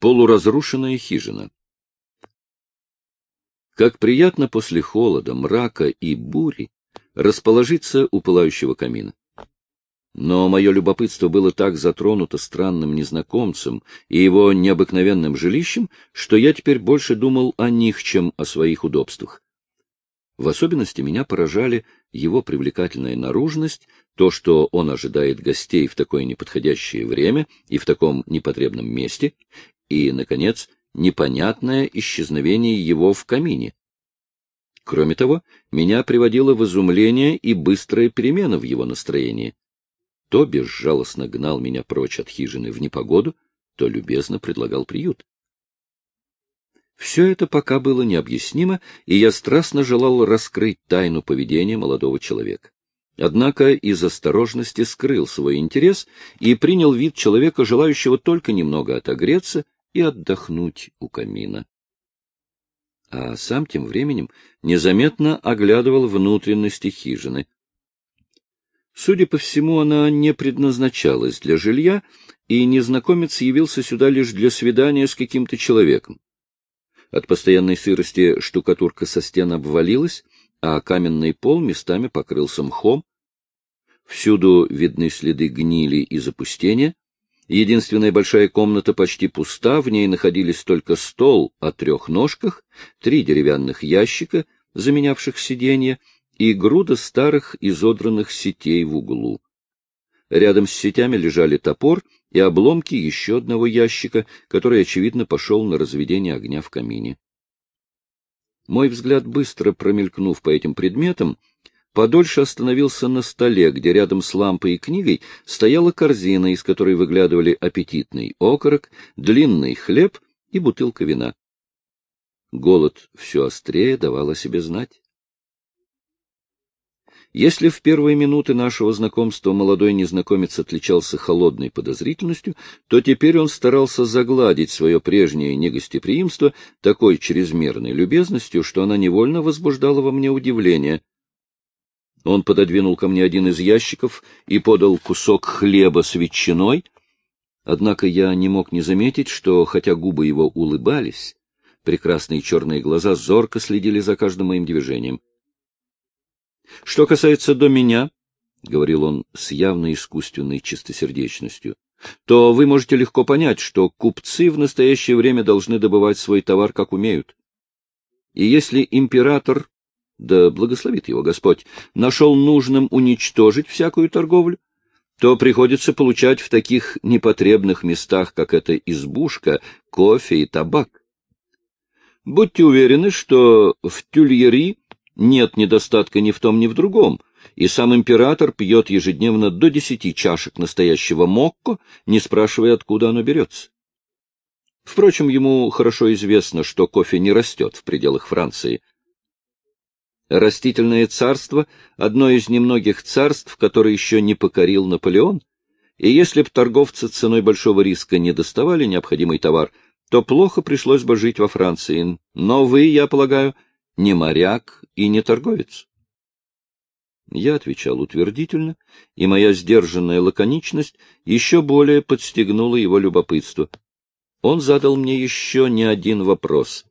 Полуразрушенная хижина. Как приятно после холода, мрака и бури расположиться у пылающего камина. Но мое любопытство было так затронуто странным незнакомцем и его необыкновенным жилищем, что я теперь больше думал о них, чем о своих удобствах. В особенности меня поражали его привлекательная наружность, то, что он ожидает гостей в такое неподходящее время и в таком непотребном месте, и, наконец, непонятное исчезновение его в камине. Кроме того, меня приводило в изумление и быстрая перемена в его настроении. То безжалостно гнал меня прочь от хижины в непогоду, то любезно предлагал приют. Все это пока было необъяснимо, и я страстно желал раскрыть тайну поведения молодого человека. Однако из осторожности скрыл свой интерес и принял вид человека, желающего только немного отогреться и отдохнуть у камина. А сам тем временем незаметно оглядывал внутренности хижины. Судя по всему, она не предназначалась для жилья, и незнакомец явился сюда лишь для свидания с каким-то человеком. От постоянной сырости штукатурка со стен обвалилась, а каменный пол местами покрылся мхом. Всюду видны следы гнили и запустения. Единственная большая комната почти пуста, в ней находились только стол о трех ножках, три деревянных ящика, заменявших сиденья, и груда старых изодранных сетей в углу. Рядом с сетями лежали топор и обломки еще одного ящика, который, очевидно, пошел на разведение огня в камине. Мой взгляд, быстро промелькнув по этим предметам, подольше остановился на столе, где рядом с лампой и книгой стояла корзина, из которой выглядывали аппетитный окорок, длинный хлеб и бутылка вина. Голод все острее давал о себе знать. Если в первые минуты нашего знакомства молодой незнакомец отличался холодной подозрительностью, то теперь он старался загладить свое прежнее негостеприимство такой чрезмерной любезностью, что она невольно возбуждала во мне удивление. Он пододвинул ко мне один из ящиков и подал кусок хлеба с ветчиной, однако я не мог не заметить, что, хотя губы его улыбались, прекрасные черные глаза зорко следили за каждым моим движением. Что касается до меня, — говорил он с явно искусственной чистосердечностью, — то вы можете легко понять, что купцы в настоящее время должны добывать свой товар, как умеют. И если император, да благословит его Господь, нашел нужным уничтожить всякую торговлю, то приходится получать в таких непотребных местах, как эта избушка, кофе и табак. Будьте уверены, что в Тюльери нет недостатка ни в том, ни в другом, и сам император пьет ежедневно до десяти чашек настоящего мокко, не спрашивая, откуда оно берется. Впрочем, ему хорошо известно, что кофе не растет в пределах Франции. Растительное царство — одно из немногих царств, которые еще не покорил Наполеон, и если б торговцы ценой большого риска не доставали необходимый товар, то плохо пришлось бы жить во Франции. Но вы, я полагаю, — не моряк и не торговец? Я отвечал утвердительно, и моя сдержанная лаконичность еще более подстегнула его любопытство. Он задал мне еще не один вопрос.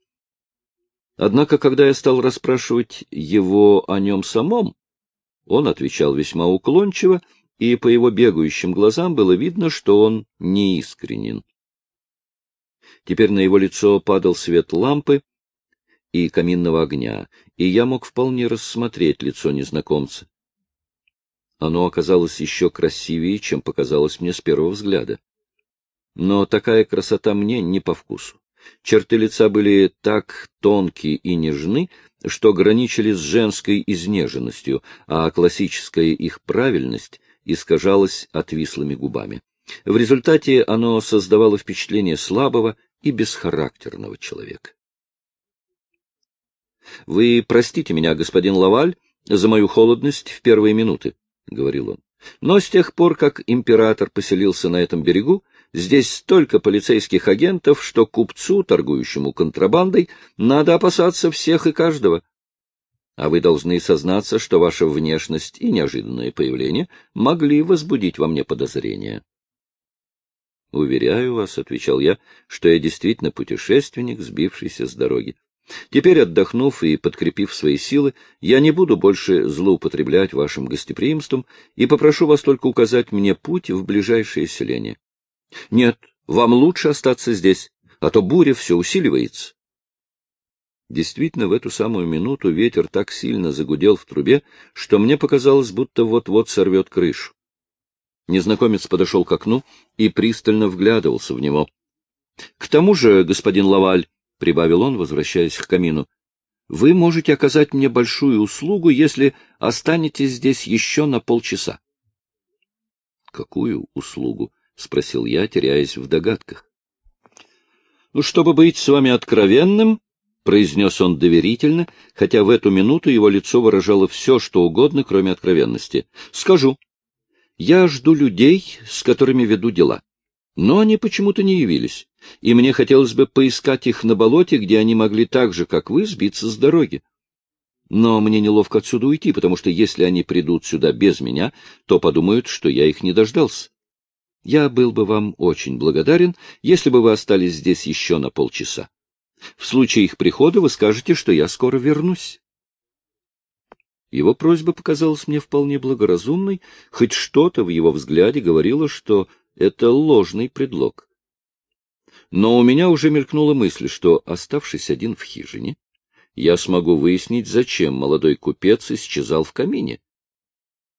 Однако, когда я стал расспрашивать его о нем самом, он отвечал весьма уклончиво, и по его бегающим глазам было видно, что он неискренен. Теперь на его лицо падал свет лампы, и каминного огня, и я мог вполне рассмотреть лицо незнакомца. Оно оказалось еще красивее, чем показалось мне с первого взгляда. Но такая красота мне не по вкусу. Черты лица были так тонкие и нежны, что граничили с женской изнеженностью, а классическая их правильность искажалась отвислыми губами. В результате оно создавало впечатление слабого и бесхарактерного человека. — Вы простите меня, господин Лаваль, за мою холодность в первые минуты, — говорил он. — Но с тех пор, как император поселился на этом берегу, здесь столько полицейских агентов, что купцу, торгующему контрабандой, надо опасаться всех и каждого. А вы должны сознаться, что ваша внешность и неожиданное появление могли возбудить во мне подозрения. Уверяю вас, — отвечал я, — что я действительно путешественник, сбившийся с дороги. Теперь, отдохнув и подкрепив свои силы, я не буду больше злоупотреблять вашим гостеприимством и попрошу вас только указать мне путь в ближайшее селение. Нет, вам лучше остаться здесь, а то буря все усиливается. Действительно, в эту самую минуту ветер так сильно загудел в трубе, что мне показалось, будто вот-вот сорвет крышу. Незнакомец подошел к окну и пристально вглядывался в него. — К тому же, господин Лаваль, — прибавил он, возвращаясь к камину, — вы можете оказать мне большую услугу, если останетесь здесь еще на полчаса. — Какую услугу? — спросил я, теряясь в догадках. — Ну, чтобы быть с вами откровенным, — произнес он доверительно, хотя в эту минуту его лицо выражало все, что угодно, кроме откровенности. — Скажу. Я жду людей, с которыми веду дела. Но они почему-то не явились, и мне хотелось бы поискать их на болоте, где они могли так же, как вы, сбиться с дороги. Но мне неловко отсюда уйти, потому что если они придут сюда без меня, то подумают, что я их не дождался. Я был бы вам очень благодарен, если бы вы остались здесь еще на полчаса. В случае их прихода вы скажете, что я скоро вернусь. Его просьба показалась мне вполне благоразумной, хоть что-то в его взгляде говорило, что это ложный предлог. Но у меня уже мелькнула мысль, что, оставшись один в хижине, я смогу выяснить, зачем молодой купец исчезал в камине.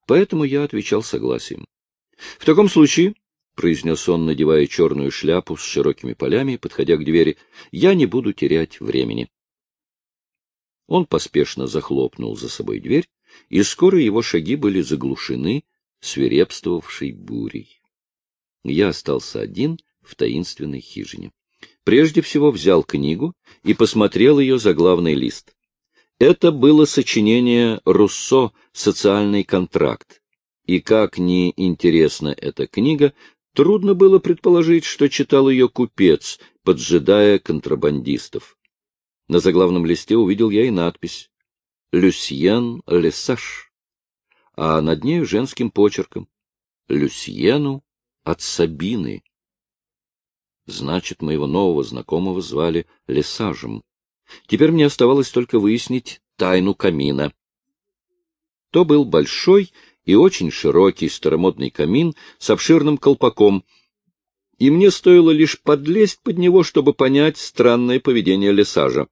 Поэтому я отвечал согласием. — В таком случае, — произнес он, надевая черную шляпу с широкими полями, подходя к двери, — я не буду терять времени. Он поспешно захлопнул за собой дверь, и скоро его шаги были заглушены свирепствовавшей бурей я остался один в таинственной хижине. Прежде всего взял книгу и посмотрел ее за главный лист. Это было сочинение Руссо «Социальный контракт». И как ни интересна эта книга, трудно было предположить, что читал ее купец, поджидая контрабандистов. На заглавном листе увидел я и надпись «Люсьен Лесаж», а над нею женским почерком «Люсьену от Сабины. Значит, моего нового знакомого звали Лесажем. Теперь мне оставалось только выяснить тайну камина. То был большой и очень широкий старомодный камин с обширным колпаком, и мне стоило лишь подлезть под него, чтобы понять странное поведение Лесажа.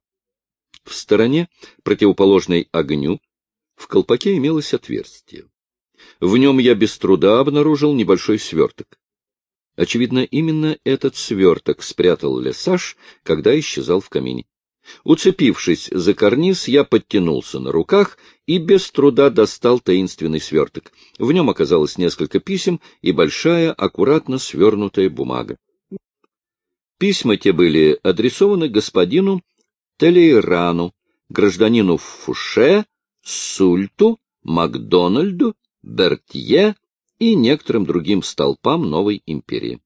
В стороне, противоположной огню, в колпаке имелось отверстие. В нем я без труда обнаружил небольшой сверток. Очевидно, именно этот сверток спрятал Лесаж, когда исчезал в камине. Уцепившись за карниз, я подтянулся на руках и без труда достал таинственный сверток. В нем оказалось несколько писем и большая, аккуратно свернутая бумага. Письма те были адресованы господину Телейрану, гражданину Фуше, Сульту, Макдональду, Бертье и некоторым другим столпам новой империи.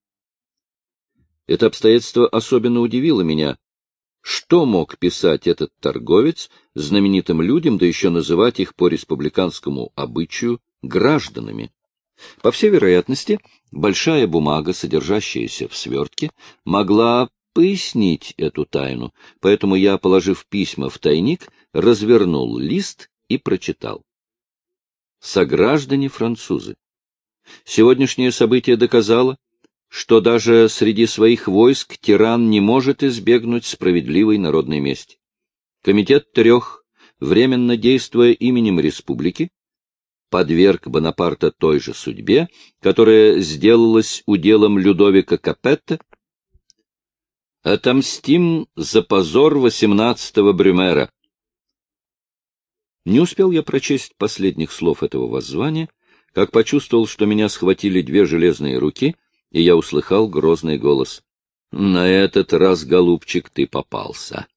Это обстоятельство особенно удивило меня. Что мог писать этот торговец знаменитым людям, да еще называть их по республиканскому обычаю гражданами? По всей вероятности, большая бумага, содержащаяся в свертке, могла пояснить эту тайну, поэтому я, положив письма в тайник, развернул лист и прочитал. Сограждане французы, Сегодняшнее событие доказало, что даже среди своих войск тиран не может избегнуть справедливой народной мести. Комитет трех, временно действуя именем республики, подверг Бонапарта той же судьбе, которая сделалась уделом Людовика Капетта. Отомстим за позор восемнадцатого Брюмера. Не успел я прочесть последних слов этого воззвания, как почувствовал, что меня схватили две железные руки, и я услыхал грозный голос. — На этот раз, голубчик, ты попался.